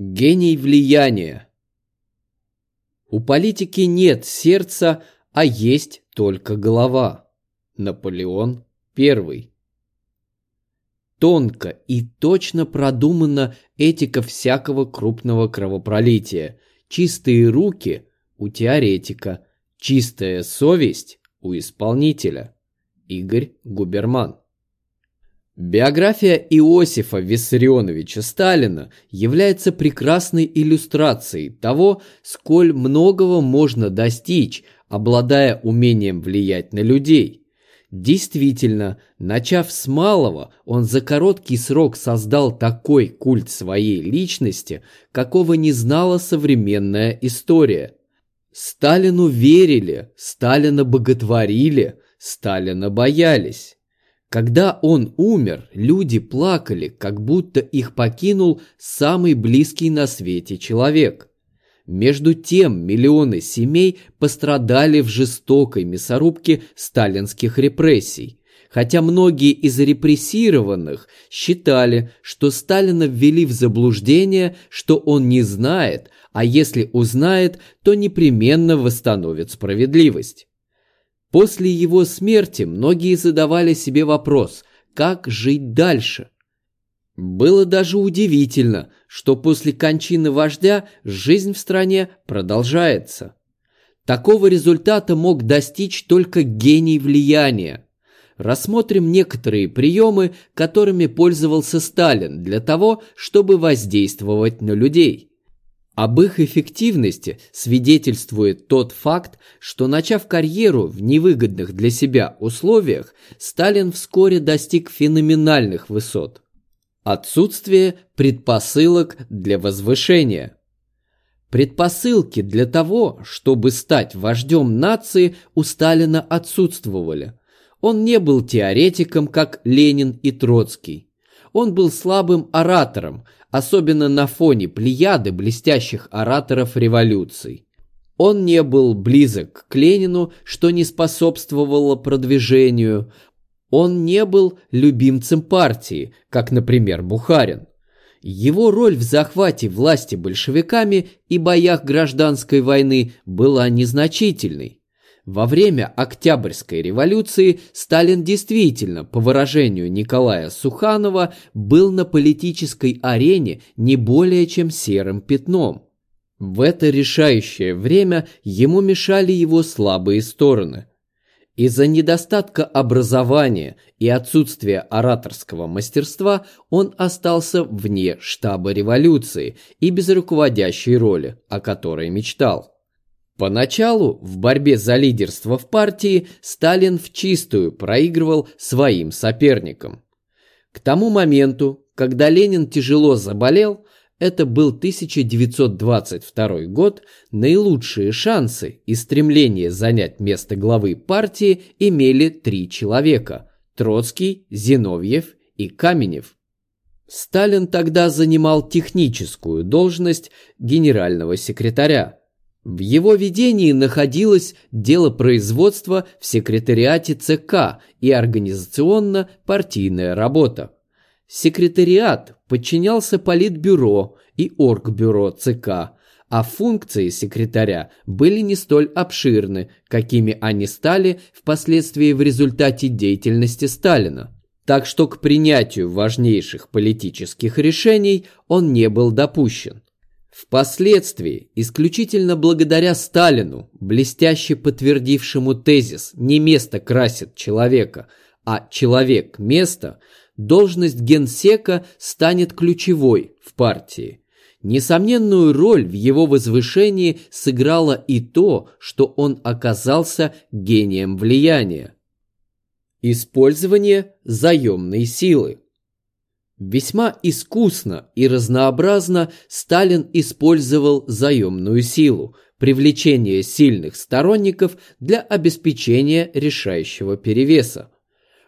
Гений влияния. У политики нет сердца, а есть только голова. Наполеон I. Тонко и точно продумана этика всякого крупного кровопролития. Чистые руки у теоретика, чистая совесть у исполнителя. Игорь Губерман. Биография Иосифа Виссарионовича Сталина является прекрасной иллюстрацией того, сколь многого можно достичь, обладая умением влиять на людей. Действительно, начав с малого, он за короткий срок создал такой культ своей личности, какого не знала современная история. Сталину верили, Сталина боготворили, Сталина боялись. Когда он умер, люди плакали, как будто их покинул самый близкий на свете человек. Между тем миллионы семей пострадали в жестокой мясорубке сталинских репрессий, хотя многие из репрессированных считали, что Сталина ввели в заблуждение, что он не знает, а если узнает, то непременно восстановит справедливость. После его смерти многие задавали себе вопрос, как жить дальше. Было даже удивительно, что после кончины вождя жизнь в стране продолжается. Такого результата мог достичь только гений влияния. Рассмотрим некоторые приемы, которыми пользовался Сталин для того, чтобы воздействовать на людей. Об их эффективности свидетельствует тот факт, что начав карьеру в невыгодных для себя условиях, Сталин вскоре достиг феноменальных высот. Отсутствие предпосылок для возвышения. Предпосылки для того, чтобы стать вождем нации, у Сталина отсутствовали. Он не был теоретиком, как Ленин и Троцкий. Он был слабым оратором – особенно на фоне плеяды блестящих ораторов революций. Он не был близок к Ленину, что не способствовало продвижению. Он не был любимцем партии, как, например, Бухарин. Его роль в захвате власти большевиками и боях гражданской войны была незначительной. Во время Октябрьской революции Сталин действительно, по выражению Николая Суханова, был на политической арене не более чем серым пятном. В это решающее время ему мешали его слабые стороны. Из-за недостатка образования и отсутствия ораторского мастерства он остался вне штаба революции и без руководящей роли, о которой мечтал. Поначалу в борьбе за лидерство в партии Сталин в чистую проигрывал своим соперникам. К тому моменту, когда Ленин тяжело заболел, это был 1922 год, наилучшие шансы и стремление занять место главы партии имели три человека – Троцкий, Зиновьев и Каменев. Сталин тогда занимал техническую должность генерального секретаря – в его ведении находилось дело производства в секретариате ЦК и организационно-партийная работа. Секретариат подчинялся Политбюро и Оргбюро ЦК, а функции секретаря были не столь обширны, какими они стали впоследствии в результате деятельности Сталина. Так что к принятию важнейших политических решений он не был допущен. Впоследствии, исключительно благодаря Сталину, блестяще подтвердившему тезис «не место красит человека», а «человек – место», должность генсека станет ключевой в партии. Несомненную роль в его возвышении сыграло и то, что он оказался гением влияния. Использование заемной силы Весьма искусно и разнообразно Сталин использовал заемную силу, привлечение сильных сторонников для обеспечения решающего перевеса.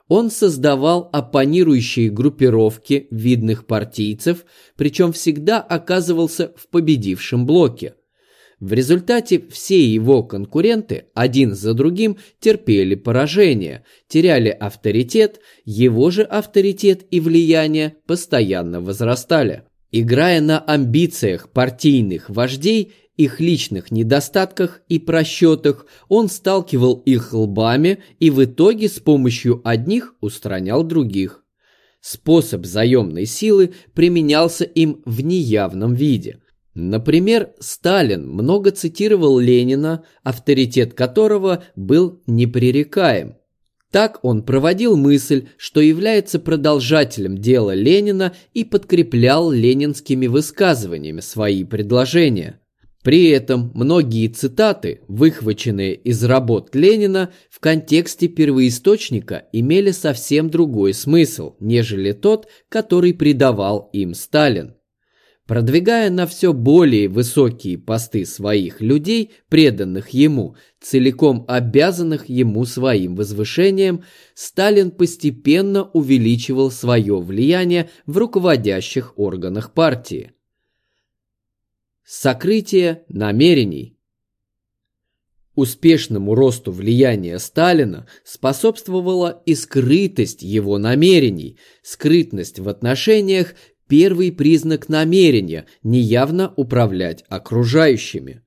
Он создавал оппонирующие группировки видных партийцев, причем всегда оказывался в победившем блоке. В результате все его конкуренты один за другим терпели поражение, теряли авторитет, его же авторитет и влияние постоянно возрастали. Играя на амбициях партийных вождей, их личных недостатках и просчетах, он сталкивал их лбами и в итоге с помощью одних устранял других. Способ заемной силы применялся им в неявном виде. Например, Сталин много цитировал Ленина, авторитет которого был непререкаем. Так он проводил мысль, что является продолжателем дела Ленина и подкреплял ленинскими высказываниями свои предложения. При этом многие цитаты, выхваченные из работ Ленина, в контексте первоисточника имели совсем другой смысл, нежели тот, который придавал им Сталин. Продвигая на все более высокие посты своих людей, преданных ему, целиком обязанных ему своим возвышением, Сталин постепенно увеличивал свое влияние в руководящих органах партии. Сокрытие намерений Успешному росту влияния Сталина способствовала и скрытость его намерений, скрытность в отношениях первый признак намерения неявно управлять окружающими.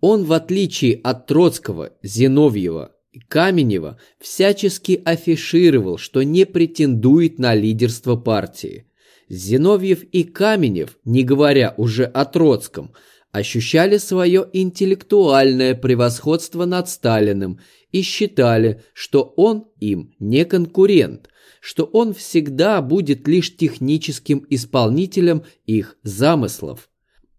Он, в отличие от Троцкого, Зиновьева и Каменева, всячески афишировал, что не претендует на лидерство партии. Зиновьев и Каменев, не говоря уже о Троцком, ощущали свое интеллектуальное превосходство над Сталиным и считали, что он им не конкурент, что он всегда будет лишь техническим исполнителем их замыслов.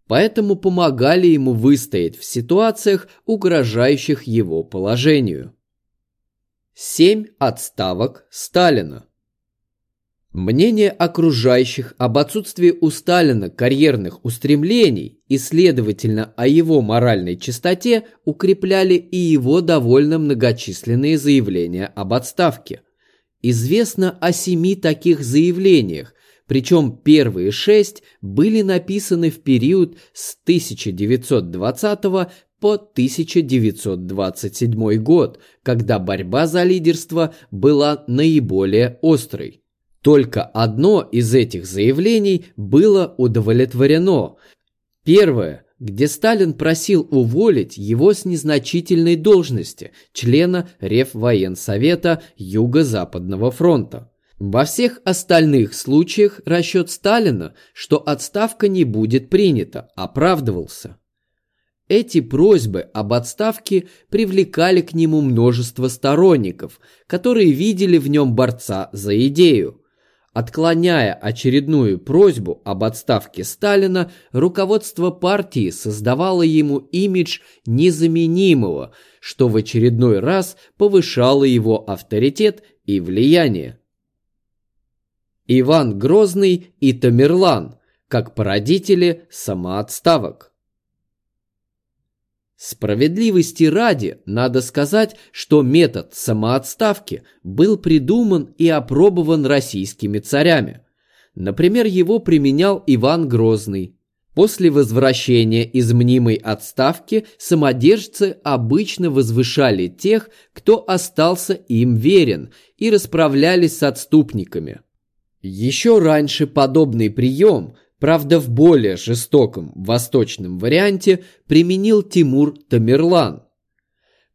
Поэтому помогали ему выстоять в ситуациях, угрожающих его положению. Семь отставок Сталина Мнение окружающих об отсутствии у Сталина карьерных устремлений и, следовательно, о его моральной чистоте укрепляли и его довольно многочисленные заявления об отставке. Известно о семи таких заявлениях, причем первые шесть были написаны в период с 1920 по 1927 год, когда борьба за лидерство была наиболее острой. Только одно из этих заявлений было удовлетворено. Первое где Сталин просил уволить его с незначительной должности члена Реввоенсовета Юго-Западного фронта. Во всех остальных случаях расчет Сталина, что отставка не будет принята, оправдывался. Эти просьбы об отставке привлекали к нему множество сторонников, которые видели в нем борца за идею. Отклоняя очередную просьбу об отставке Сталина, руководство партии создавало ему имидж незаменимого, что в очередной раз повышало его авторитет и влияние. Иван Грозный и Тамерлан, как породители самоотставок. Справедливости ради, надо сказать, что метод самоотставки был придуман и опробован российскими царями. Например, его применял Иван Грозный. После возвращения из мнимой отставки самодержцы обычно возвышали тех, кто остался им верен, и расправлялись с отступниками. Еще раньше подобный прием – правда в более жестоком восточном варианте, применил Тимур Тамерлан.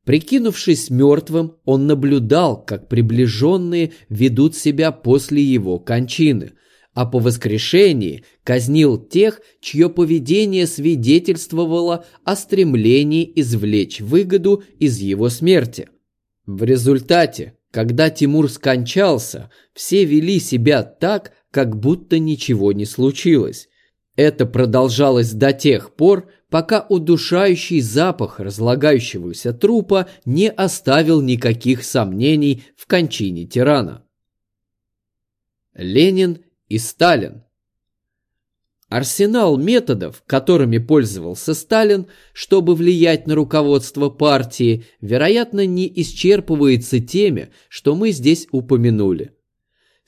Прикинувшись мертвым, он наблюдал, как приближенные ведут себя после его кончины, а по воскрешении казнил тех, чье поведение свидетельствовало о стремлении извлечь выгоду из его смерти. В результате, когда Тимур скончался, все вели себя так, как будто ничего не случилось. Это продолжалось до тех пор, пока удушающий запах разлагающегося трупа не оставил никаких сомнений в кончине тирана. Ленин и Сталин Арсенал методов, которыми пользовался Сталин, чтобы влиять на руководство партии, вероятно, не исчерпывается теми, что мы здесь упомянули.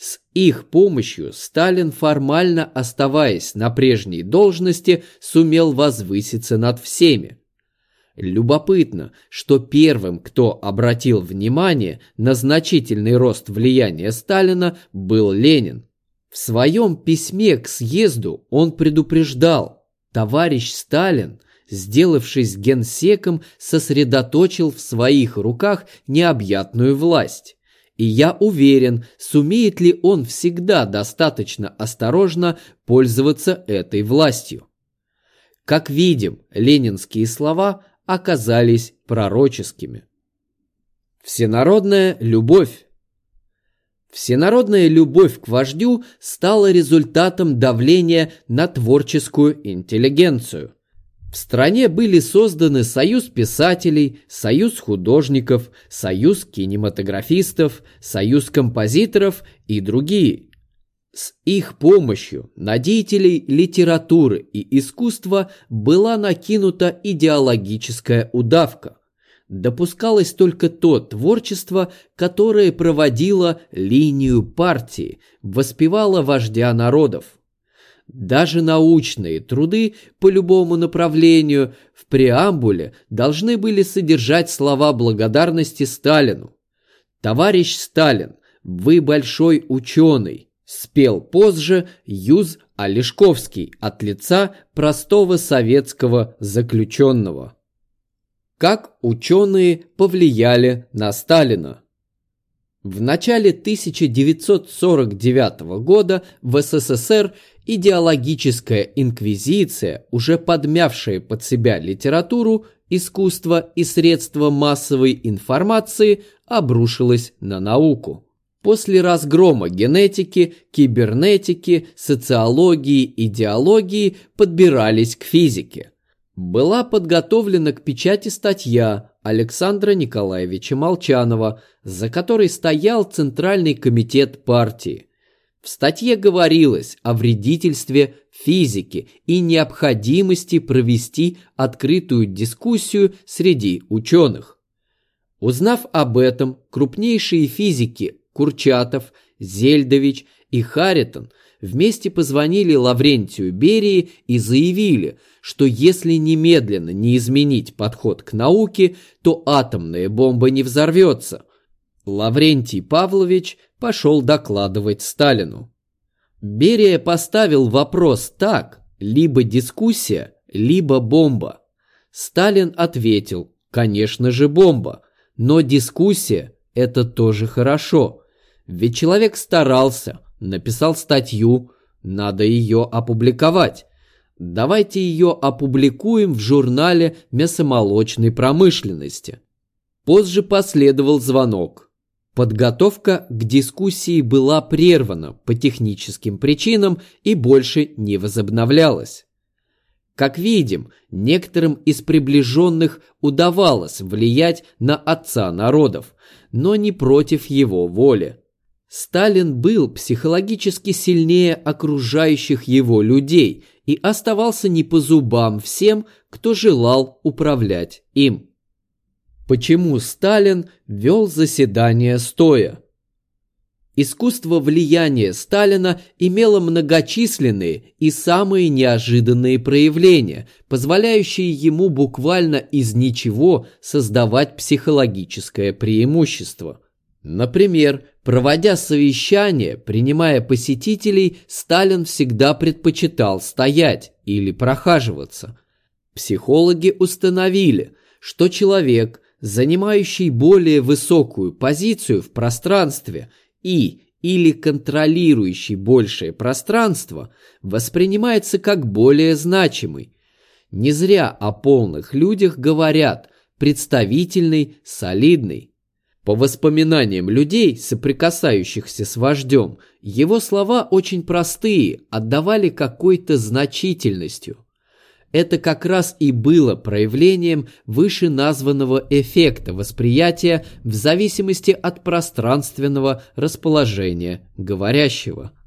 С их помощью Сталин, формально оставаясь на прежней должности, сумел возвыситься над всеми. Любопытно, что первым, кто обратил внимание на значительный рост влияния Сталина, был Ленин. В своем письме к съезду он предупреждал, товарищ Сталин, сделавшись генсеком, сосредоточил в своих руках необъятную власть. И я уверен, сумеет ли он всегда достаточно осторожно пользоваться этой властью. Как видим, ленинские слова оказались пророческими. Всенародная любовь Всенародная любовь к вождю стала результатом давления на творческую интеллигенцию. В стране были созданы союз писателей, союз художников, союз кинематографистов, союз композиторов и другие. С их помощью на деятелей литературы и искусства была накинута идеологическая удавка допускалось только то творчество, которое проводило линию партии, воспевало вождя народов. Даже научные труды по любому направлению в преамбуле должны были содержать слова благодарности Сталину. «Товарищ Сталин, вы большой ученый», спел позже Юз Олешковский от лица простого советского заключенного. Как ученые повлияли на Сталина? В начале 1949 года в СССР идеологическая инквизиция, уже подмявшая под себя литературу, искусство и средства массовой информации, обрушилась на науку. После разгрома генетики, кибернетики, социологии, идеологии подбирались к физике была подготовлена к печати статья Александра Николаевича Молчанова, за которой стоял Центральный комитет партии. В статье говорилось о вредительстве физики и необходимости провести открытую дискуссию среди ученых. Узнав об этом, крупнейшие физики Курчатов, Зельдович и Харитон вместе позвонили Лаврентию Берии и заявили – что если немедленно не изменить подход к науке, то атомная бомба не взорвется. Лаврентий Павлович пошел докладывать Сталину. Берия поставил вопрос так, либо дискуссия, либо бомба. Сталин ответил, конечно же бомба, но дискуссия – это тоже хорошо. Ведь человек старался, написал статью, надо ее опубликовать. Давайте ее опубликуем в журнале мясомолочной промышленности. Позже последовал звонок. Подготовка к дискуссии была прервана по техническим причинам и больше не возобновлялась. Как видим, некоторым из приближенных удавалось влиять на отца народов, но не против его воли. Сталин был психологически сильнее окружающих его людей и оставался не по зубам всем, кто желал управлять им. Почему Сталин вел заседание стоя? Искусство влияния Сталина имело многочисленные и самые неожиданные проявления, позволяющие ему буквально из ничего создавать психологическое преимущество. Например, проводя совещание, принимая посетителей, Сталин всегда предпочитал стоять или прохаживаться. Психологи установили, что человек, занимающий более высокую позицию в пространстве и или контролирующий большее пространство, воспринимается как более значимый. Не зря о полных людях говорят представительный, солидный. По воспоминаниям людей, соприкасающихся с вождем, его слова очень простые, отдавали какой-то значительностью. Это как раз и было проявлением вышеназванного эффекта восприятия в зависимости от пространственного расположения говорящего –